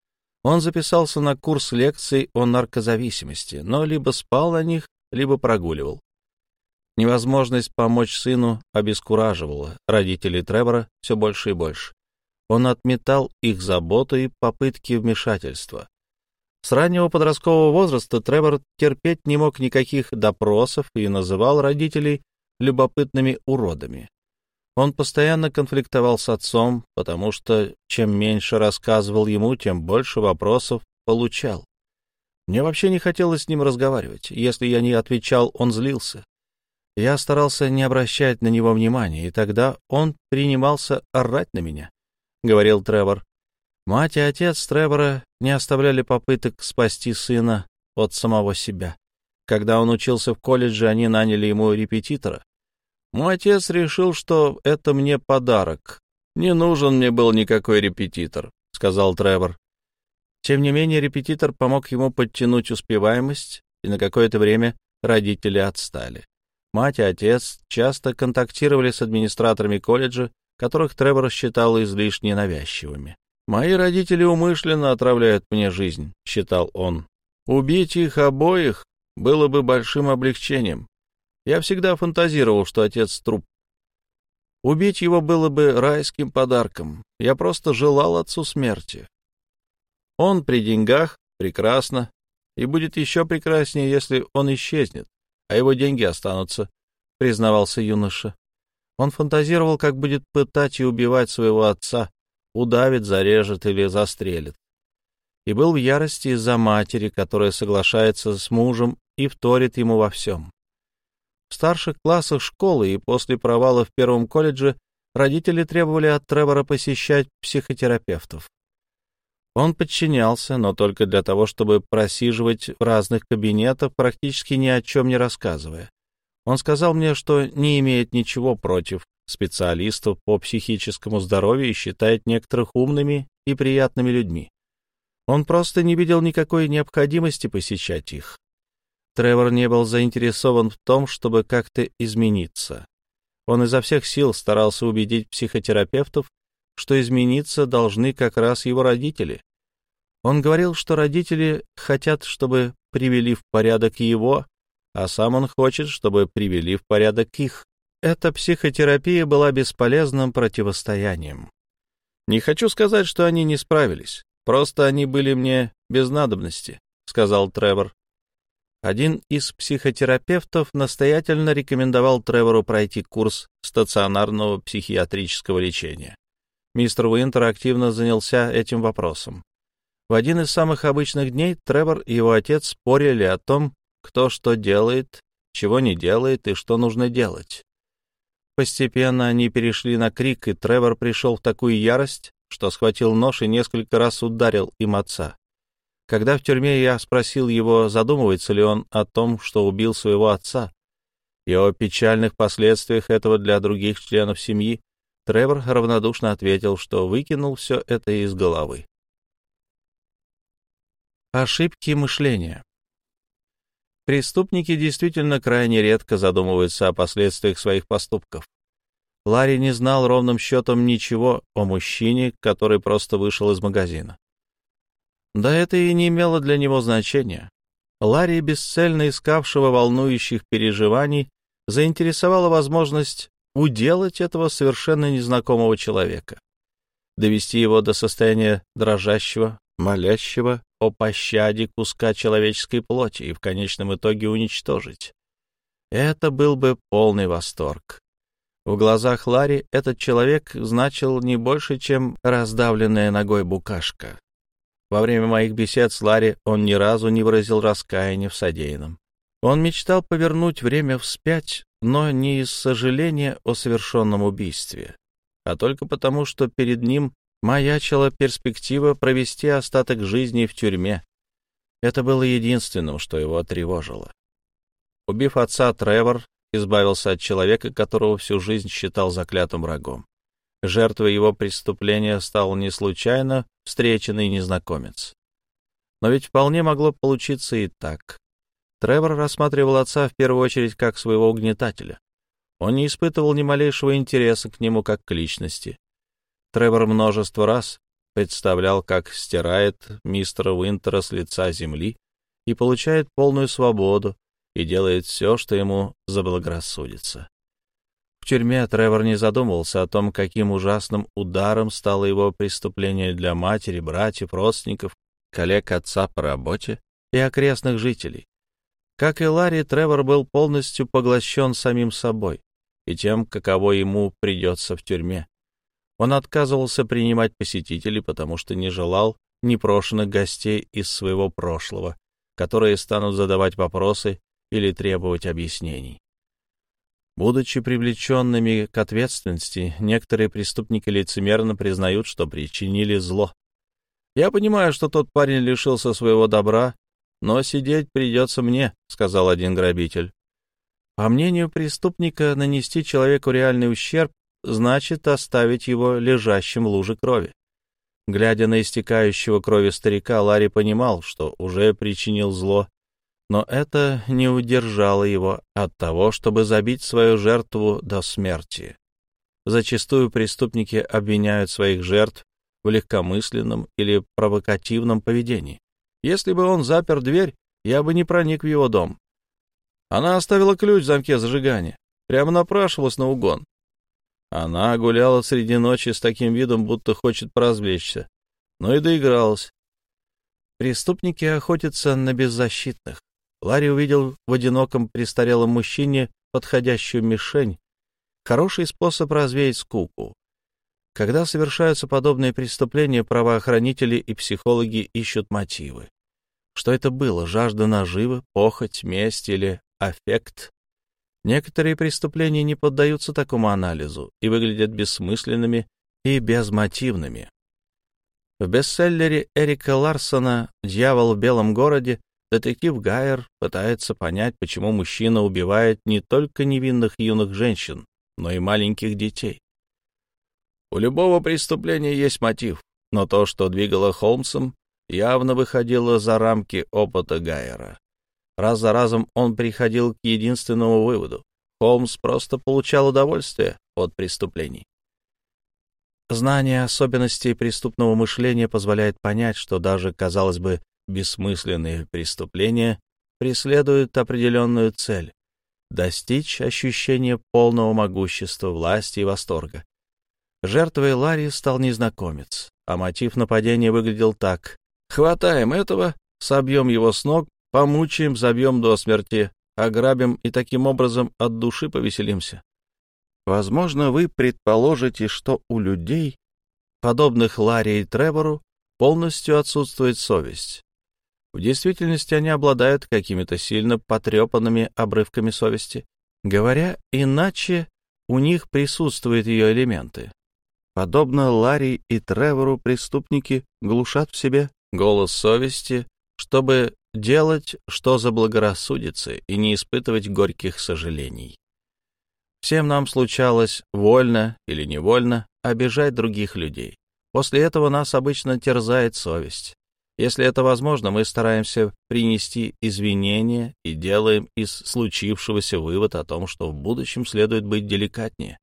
он записался на курс лекций о наркозависимости, но либо спал на них, либо прогуливал. Невозможность помочь сыну обескураживала родителей Тревора все больше и больше. Он отметал их заботы и попытки вмешательства. С раннего подросткового возраста Тревор терпеть не мог никаких допросов и называл родителей любопытными уродами. Он постоянно конфликтовал с отцом, потому что чем меньше рассказывал ему, тем больше вопросов получал. Мне вообще не хотелось с ним разговаривать. Если я не отвечал, он злился. Я старался не обращать на него внимания, и тогда он принимался орать на меня, — говорил Тревор. Мать и отец Тревора не оставляли попыток спасти сына от самого себя. Когда он учился в колледже, они наняли ему репетитора. Мой отец решил, что это мне подарок. «Не нужен мне был никакой репетитор», — сказал Тревор. Тем не менее, репетитор помог ему подтянуть успеваемость, и на какое-то время родители отстали. Мать и отец часто контактировали с администраторами колледжа, которых Тревор считал излишне навязчивыми. «Мои родители умышленно отравляют мне жизнь», — считал он. «Убить их обоих было бы большим облегчением. Я всегда фантазировал, что отец труп. Убить его было бы райским подарком. Я просто желал отцу смерти. Он при деньгах, прекрасно, и будет еще прекраснее, если он исчезнет, а его деньги останутся, — признавался юноша. Он фантазировал, как будет пытать и убивать своего отца, удавит, зарежет или застрелит. И был в ярости из-за матери, которая соглашается с мужем и вторит ему во всем. В старших классах школы и после провала в первом колледже родители требовали от Тревора посещать психотерапевтов. Он подчинялся, но только для того, чтобы просиживать в разных кабинетах, практически ни о чем не рассказывая. Он сказал мне, что не имеет ничего против специалистов по психическому здоровью и считает некоторых умными и приятными людьми. Он просто не видел никакой необходимости посещать их. Тревор не был заинтересован в том, чтобы как-то измениться. Он изо всех сил старался убедить психотерапевтов, что измениться должны как раз его родители. Он говорил, что родители хотят, чтобы привели в порядок его, а сам он хочет, чтобы привели в порядок их. Эта психотерапия была бесполезным противостоянием. Не хочу сказать, что они не справились, просто они были мне без надобности, — сказал Тревор. Один из психотерапевтов настоятельно рекомендовал Тревору пройти курс стационарного психиатрического лечения. Мистер Уинтер активно занялся этим вопросом. В один из самых обычных дней Тревор и его отец спорили о том, кто что делает, чего не делает и что нужно делать. Постепенно они перешли на крик, и Тревор пришел в такую ярость, что схватил нож и несколько раз ударил им отца. Когда в тюрьме я спросил его, задумывается ли он о том, что убил своего отца, и о печальных последствиях этого для других членов семьи, Тревор равнодушно ответил, что выкинул все это из головы. Ошибки мышления Преступники действительно крайне редко задумываются о последствиях своих поступков. Ларри не знал ровным счетом ничего о мужчине, который просто вышел из магазина. Да это и не имело для него значения. Ларри, бесцельно искавшего волнующих переживаний, заинтересовала возможность уделать этого совершенно незнакомого человека, довести его до состояния дрожащего, молящего о пощаде куска человеческой плоти и в конечном итоге уничтожить. Это был бы полный восторг. В глазах Ларри этот человек значил не больше, чем раздавленная ногой букашка. Во время моих бесед с Ларри он ни разу не выразил раскаяния в содеянном. Он мечтал повернуть время вспять, но не из сожаления о совершенном убийстве, а только потому, что перед ним маячила перспектива провести остаток жизни в тюрьме. Это было единственным, что его тревожило. Убив отца, Тревор избавился от человека, которого всю жизнь считал заклятым врагом. Жертвой его преступления стал не случайно встреченный незнакомец. Но ведь вполне могло получиться и так. Тревор рассматривал отца в первую очередь как своего угнетателя. Он не испытывал ни малейшего интереса к нему как к личности. Тревор множество раз представлял, как стирает мистера Уинтера с лица земли и получает полную свободу и делает все, что ему заблагорассудится. В тюрьме Тревор не задумывался о том, каким ужасным ударом стало его преступление для матери, братьев, родственников, коллег отца по работе и окрестных жителей. Как и Ларри, Тревор был полностью поглощен самим собой. и тем, каково ему придется в тюрьме. Он отказывался принимать посетителей, потому что не желал непрошенных гостей из своего прошлого, которые станут задавать вопросы или требовать объяснений. Будучи привлеченными к ответственности, некоторые преступники лицемерно признают, что причинили зло. «Я понимаю, что тот парень лишился своего добра, но сидеть придется мне», — сказал один грабитель. По мнению преступника, нанести человеку реальный ущерб значит оставить его лежащим в луже крови. Глядя на истекающего крови старика, Ларри понимал, что уже причинил зло, но это не удержало его от того, чтобы забить свою жертву до смерти. Зачастую преступники обвиняют своих жертв в легкомысленном или провокативном поведении. Если бы он запер дверь, я бы не проник в его дом. Она оставила ключ в замке зажигания, прямо напрашивалась на угон. Она гуляла среди ночи с таким видом, будто хочет поразвлечься, но и доигралась. Преступники охотятся на беззащитных. Ларри увидел в одиноком престарелом мужчине подходящую мишень. Хороший способ развеять скуку. Когда совершаются подобные преступления, правоохранители и психологи ищут мотивы. Что это было? Жажда наживы, похоть, месть или аффект? Некоторые преступления не поддаются такому анализу и выглядят бессмысленными и безмотивными. В бестселлере Эрика Ларсона «Дьявол в белом городе» детектив Гайер пытается понять, почему мужчина убивает не только невинных юных женщин, но и маленьких детей. У любого преступления есть мотив, но то, что двигало Холмсом, явно выходило за рамки опыта Гайера. Раз за разом он приходил к единственному выводу. Холмс просто получал удовольствие от преступлений. Знание особенностей преступного мышления позволяет понять, что даже, казалось бы, бессмысленные преступления преследуют определенную цель — достичь ощущения полного могущества, власти и восторга. Жертвой Ларри стал незнакомец, а мотив нападения выглядел так. «Хватаем этого, собьем его с ног, Помучаем, забьем до смерти, ограбим и таким образом от души повеселимся. Возможно, вы предположите, что у людей, подобных Ларри и Тревору, полностью отсутствует совесть. В действительности они обладают какими-то сильно потрепанными обрывками совести. Говоря иначе, у них присутствуют ее элементы. Подобно Ларри и Тревору, преступники глушат в себе голос совести, чтобы делать, что заблагорассудится, и не испытывать горьких сожалений. Всем нам случалось, вольно или невольно, обижать других людей. После этого нас обычно терзает совесть. Если это возможно, мы стараемся принести извинения и делаем из случившегося вывод о том, что в будущем следует быть деликатнее.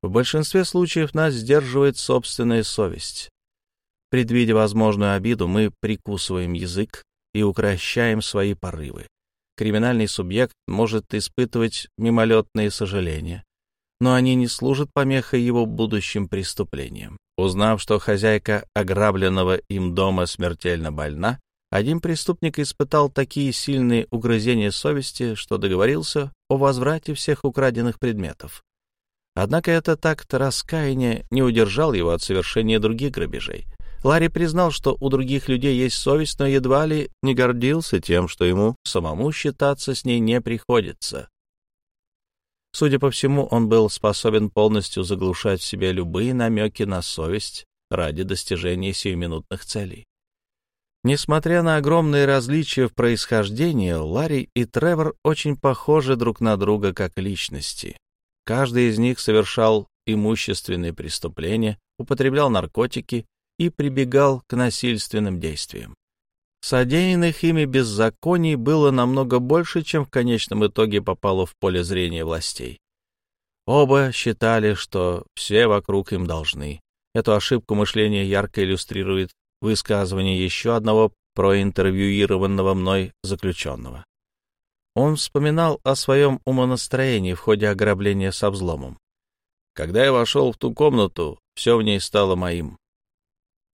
В большинстве случаев нас сдерживает собственная совесть. Предвидя возможную обиду, мы прикусываем язык, и укращаем свои порывы. Криминальный субъект может испытывать мимолетные сожаления, но они не служат помехой его будущим преступлениям. Узнав, что хозяйка ограбленного им дома смертельно больна, один преступник испытал такие сильные угрызения совести, что договорился о возврате всех украденных предметов. Однако этот акт раскаяния не удержал его от совершения других грабежей. Ларри признал, что у других людей есть совесть, но едва ли не гордился тем, что ему самому считаться с ней не приходится. Судя по всему, он был способен полностью заглушать в себе любые намеки на совесть ради достижения сиюминутных целей. Несмотря на огромные различия в происхождении, Ларри и Тревор очень похожи друг на друга как личности. Каждый из них совершал имущественные преступления, употреблял наркотики и прибегал к насильственным действиям. Содеянных ими беззаконий было намного больше, чем в конечном итоге попало в поле зрения властей. Оба считали, что все вокруг им должны. Эту ошибку мышления ярко иллюстрирует высказывание еще одного проинтервьюированного мной заключенного. Он вспоминал о своем умонастроении в ходе ограбления со взломом. Когда я вошел в ту комнату, все в ней стало моим.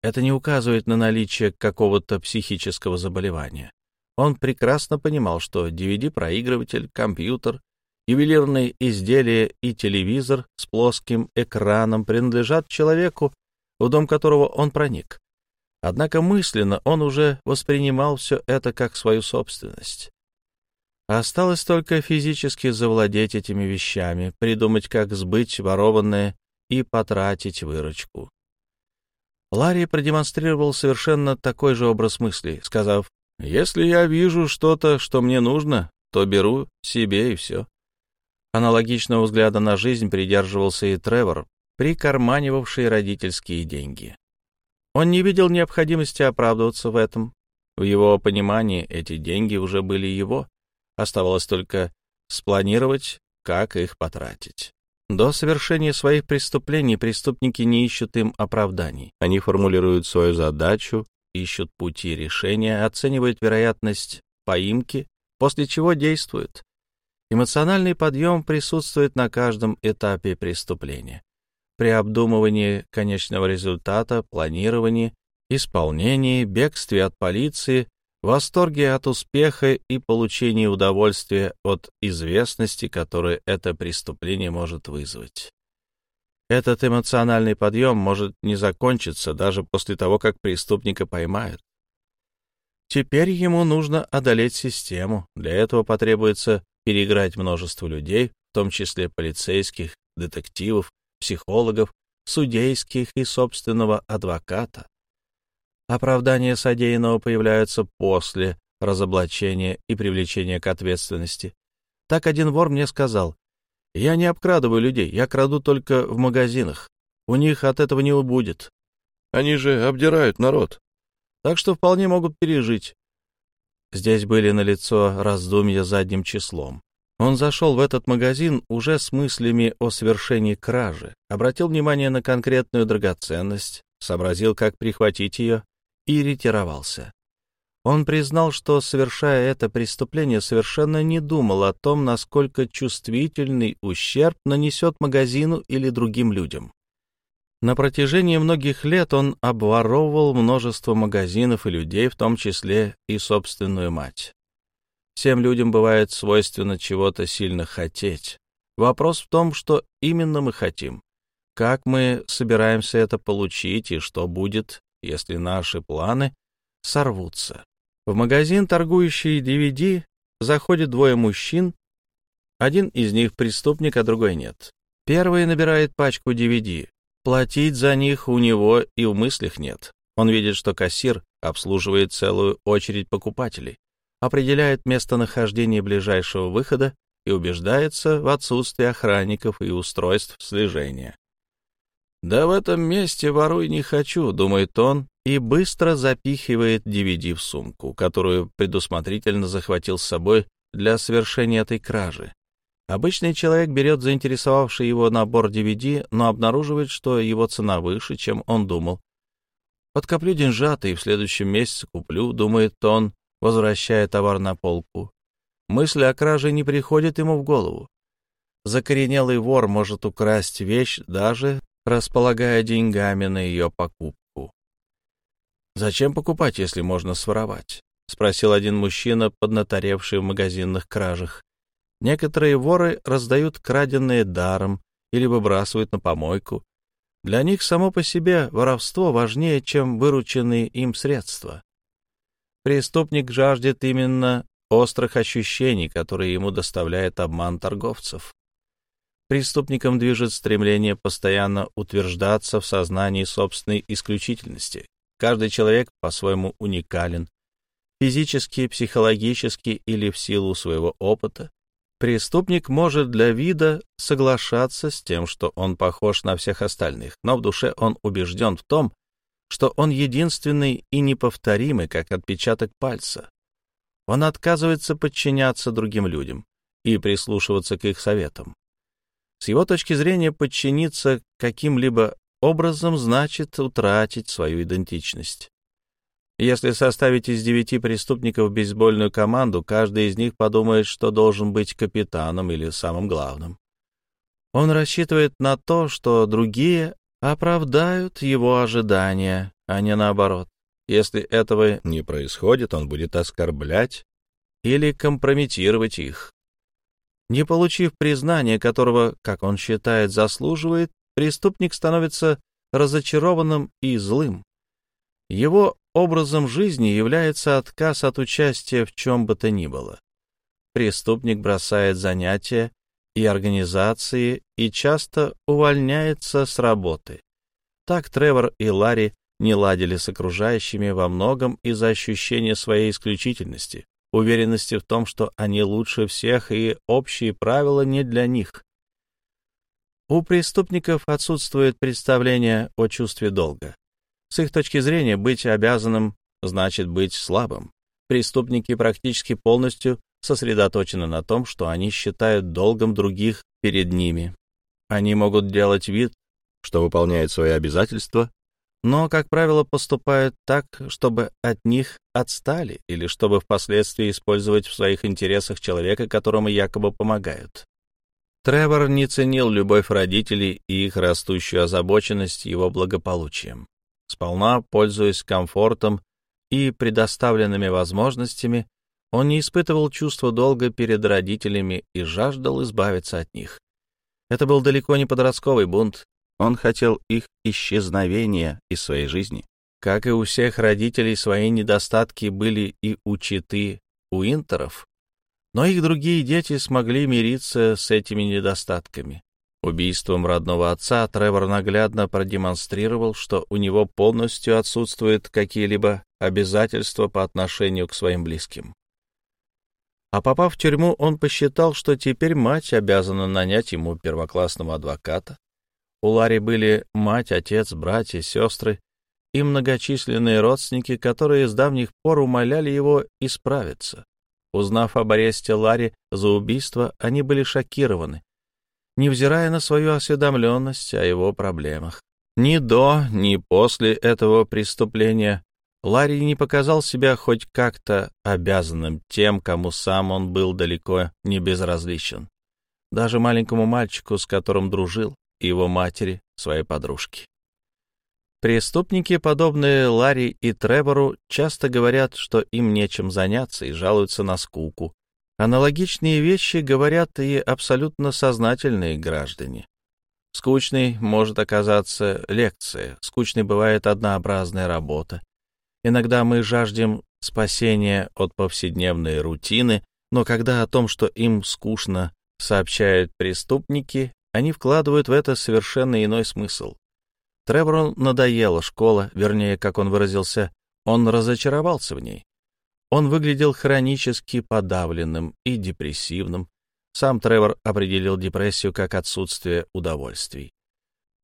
Это не указывает на наличие какого-то психического заболевания. Он прекрасно понимал, что DVD-проигрыватель, компьютер ювелирные изделия и телевизор с плоским экраном принадлежат человеку, в дом которого он проник. Однако мысленно он уже воспринимал все это как свою собственность. Осталось только физически завладеть этими вещами, придумать, как сбыть ворованное и потратить выручку. Ларри продемонстрировал совершенно такой же образ мыслей, сказав, «Если я вижу что-то, что мне нужно, то беру себе и все». Аналогичного взгляда на жизнь придерживался и Тревор, прикарманивавший родительские деньги. Он не видел необходимости оправдываться в этом. В его понимании эти деньги уже были его. Оставалось только спланировать, как их потратить. До совершения своих преступлений преступники не ищут им оправданий. Они формулируют свою задачу, ищут пути решения, оценивают вероятность поимки, после чего действуют. Эмоциональный подъем присутствует на каждом этапе преступления. При обдумывании конечного результата, планировании, исполнении, бегстве от полиции, восторге от успеха и получении удовольствия от известности, которую это преступление может вызвать. Этот эмоциональный подъем может не закончиться даже после того, как преступника поймают. Теперь ему нужно одолеть систему. Для этого потребуется переиграть множество людей, в том числе полицейских, детективов, психологов, судейских и собственного адвоката. Оправдания содеянного появляются после разоблачения и привлечения к ответственности. Так один вор мне сказал, «Я не обкрадываю людей, я краду только в магазинах. У них от этого не убудет. Они же обдирают народ. Так что вполне могут пережить». Здесь были налицо раздумья задним числом. Он зашел в этот магазин уже с мыслями о совершении кражи, обратил внимание на конкретную драгоценность, сообразил, как прихватить ее, и ретировался. Он признал, что, совершая это преступление, совершенно не думал о том, насколько чувствительный ущерб нанесет магазину или другим людям. На протяжении многих лет он обворовывал множество магазинов и людей, в том числе и собственную мать. Всем людям бывает свойственно чего-то сильно хотеть. Вопрос в том, что именно мы хотим, как мы собираемся это получить и что будет, если наши планы сорвутся. В магазин, торгующий DVD, заходит двое мужчин. Один из них преступник, а другой нет. Первый набирает пачку DVD. Платить за них у него и в мыслях нет. Он видит, что кассир обслуживает целую очередь покупателей, определяет местонахождение ближайшего выхода и убеждается в отсутствии охранников и устройств слежения. «Да в этом месте воруй не хочу», — думает он, и быстро запихивает DVD в сумку, которую предусмотрительно захватил с собой для совершения этой кражи. Обычный человек берет заинтересовавший его набор DVD, но обнаруживает, что его цена выше, чем он думал. «Подкоплю деньжата и в следующем месяце куплю», — думает он, возвращая товар на полку. Мысль о краже не приходит ему в голову. Закоренелый вор может украсть вещь, даже располагая деньгами на ее покупку. «Зачем покупать, если можно своровать?» — спросил один мужчина, поднаторевший в магазинных кражах. Некоторые воры раздают краденые даром или выбрасывают на помойку. Для них само по себе воровство важнее, чем вырученные им средства. Преступник жаждет именно острых ощущений, которые ему доставляет обман торговцев. Преступникам движет стремление постоянно утверждаться в сознании собственной исключительности. Каждый человек по-своему уникален, физически, психологически или в силу своего опыта. Преступник может для вида соглашаться с тем, что он похож на всех остальных, но в душе он убежден в том, что он единственный и неповторимый, как отпечаток пальца. Он отказывается подчиняться другим людям и прислушиваться к их советам. С его точки зрения, подчиниться каким-либо образом значит утратить свою идентичность. Если составить из девяти преступников бейсбольную команду, каждый из них подумает, что должен быть капитаном или самым главным. Он рассчитывает на то, что другие оправдают его ожидания, а не наоборот. Если этого не происходит, он будет оскорблять или компрометировать их. Не получив признания, которого, как он считает, заслуживает, преступник становится разочарованным и злым. Его образом жизни является отказ от участия в чем бы то ни было. Преступник бросает занятия и организации и часто увольняется с работы. Так Тревор и Ларри не ладили с окружающими во многом из-за ощущения своей исключительности, уверенности в том, что они лучше всех и общие правила не для них. У преступников отсутствует представление о чувстве долга. С их точки зрения, быть обязанным значит быть слабым. Преступники практически полностью сосредоточены на том, что они считают долгом других перед ними. Они могут делать вид, что выполняют свои обязательства, но, как правило, поступают так, чтобы от них отстали или чтобы впоследствии использовать в своих интересах человека, которому якобы помогают. Тревор не ценил любовь родителей и их растущую озабоченность его благополучием. Сполна, пользуясь комфортом и предоставленными возможностями, он не испытывал чувства долга перед родителями и жаждал избавиться от них. Это был далеко не подростковый бунт, он хотел их исчезновения из своей жизни. Как и у всех родителей, свои недостатки были и у читы Уинтеров, но их другие дети смогли мириться с этими недостатками. Убийством родного отца Тревор наглядно продемонстрировал, что у него полностью отсутствуют какие-либо обязательства по отношению к своим близким. А попав в тюрьму, он посчитал, что теперь мать обязана нанять ему первоклассного адвоката, у Ларри были мать, отец, братья, сестры и многочисленные родственники, которые с давних пор умоляли его исправиться. Узнав об аресте Ларри за убийство, они были шокированы, невзирая на свою осведомленность о его проблемах. Ни до, ни после этого преступления Ларри не показал себя хоть как-то обязанным тем, кому сам он был далеко не безразличен. Даже маленькому мальчику, с которым дружил, его матери, своей подружки. Преступники, подобные Ларри и Тревору, часто говорят, что им нечем заняться и жалуются на скуку. Аналогичные вещи говорят и абсолютно сознательные граждане. Скучной может оказаться лекция, скучной бывает однообразная работа. Иногда мы жаждем спасения от повседневной рутины, но когда о том, что им скучно, сообщают преступники, они вкладывают в это совершенно иной смысл. Тревору надоела школа, вернее, как он выразился, он разочаровался в ней. Он выглядел хронически подавленным и депрессивным. Сам Тревор определил депрессию как отсутствие удовольствий.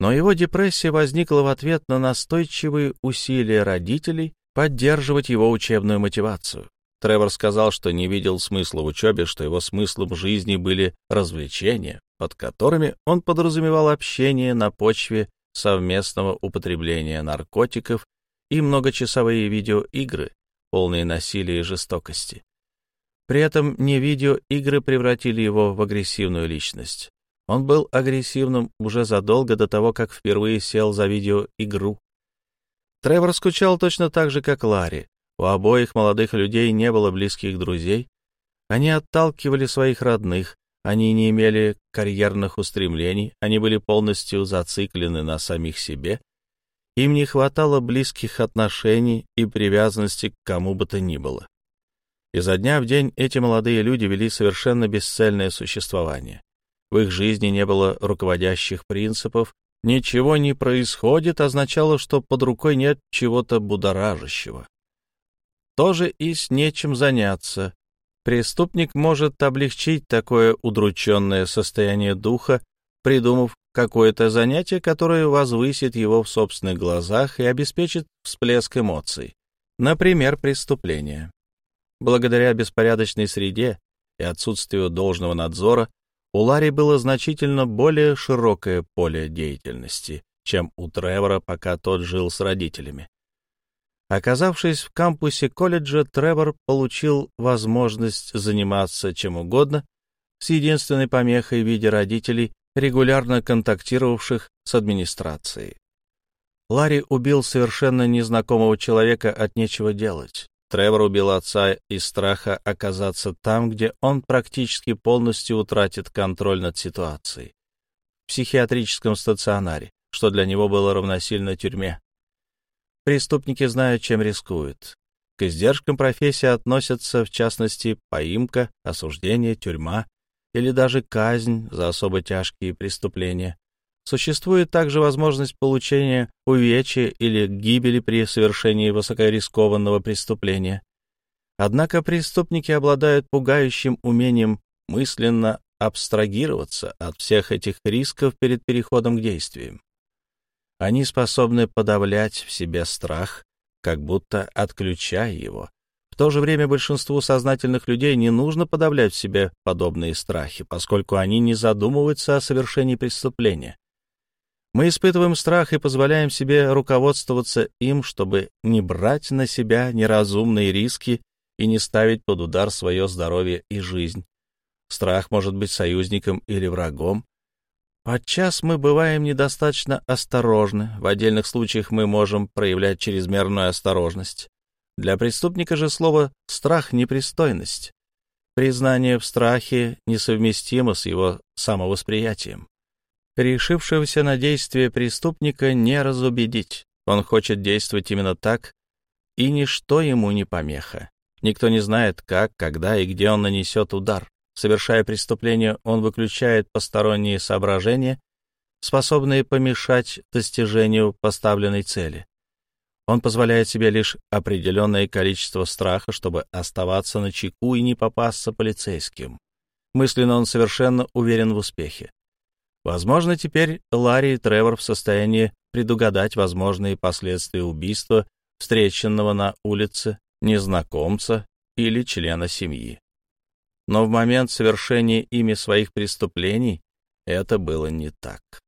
Но его депрессия возникла в ответ на настойчивые усилия родителей поддерживать его учебную мотивацию. Тревор сказал, что не видел смысла в учебе, что его смыслом жизни были развлечения, под которыми он подразумевал общение на почве совместного употребления наркотиков и многочасовые видеоигры, полные насилия и жестокости. При этом не видеоигры превратили его в агрессивную личность. Он был агрессивным уже задолго до того, как впервые сел за видеоигру. Тревор скучал точно так же, как Ларри. У обоих молодых людей не было близких друзей. Они отталкивали своих родных, они не имели карьерных устремлений, они были полностью зациклены на самих себе. Им не хватало близких отношений и привязанности к кому бы то ни было. Изо дня в день эти молодые люди вели совершенно бесцельное существование. В их жизни не было руководящих принципов, ничего не происходит означало, что под рукой нет чего-то будоражащего. Тоже и с нечем заняться, Преступник может облегчить такое удрученное состояние духа, придумав какое-то занятие, которое возвысит его в собственных глазах и обеспечит всплеск эмоций. Например, преступление. Благодаря беспорядочной среде и отсутствию должного надзора у Ларри было значительно более широкое поле деятельности, чем у Тревора, пока тот жил с родителями. Оказавшись в кампусе колледжа, Тревор получил возможность заниматься чем угодно, с единственной помехой в виде родителей, регулярно контактировавших с администрацией. Ларри убил совершенно незнакомого человека от нечего делать. Тревор убил отца из страха оказаться там, где он практически полностью утратит контроль над ситуацией. В психиатрическом стационаре, что для него было равносильно тюрьме. Преступники знают, чем рискуют. К издержкам профессии относятся, в частности, поимка, осуждение, тюрьма или даже казнь за особо тяжкие преступления. Существует также возможность получения увечья или гибели при совершении высокорискованного преступления. Однако преступники обладают пугающим умением мысленно абстрагироваться от всех этих рисков перед переходом к действиям. Они способны подавлять в себе страх, как будто отключая его. В то же время большинству сознательных людей не нужно подавлять в себе подобные страхи, поскольку они не задумываются о совершении преступления. Мы испытываем страх и позволяем себе руководствоваться им, чтобы не брать на себя неразумные риски и не ставить под удар свое здоровье и жизнь. Страх может быть союзником или врагом. Подчас мы бываем недостаточно осторожны, в отдельных случаях мы можем проявлять чрезмерную осторожность. Для преступника же слово «страх» — непристойность. Признание в страхе несовместимо с его самовосприятием. Решившегося на действие преступника не разубедить. Он хочет действовать именно так, и ничто ему не помеха. Никто не знает, как, когда и где он нанесет удар. Совершая преступление, он выключает посторонние соображения, способные помешать достижению поставленной цели. Он позволяет себе лишь определенное количество страха, чтобы оставаться на чеку и не попасться полицейским. Мысленно он совершенно уверен в успехе. Возможно, теперь Ларри и Тревор в состоянии предугадать возможные последствия убийства встреченного на улице незнакомца или члена семьи. Но в момент совершения ими своих преступлений это было не так.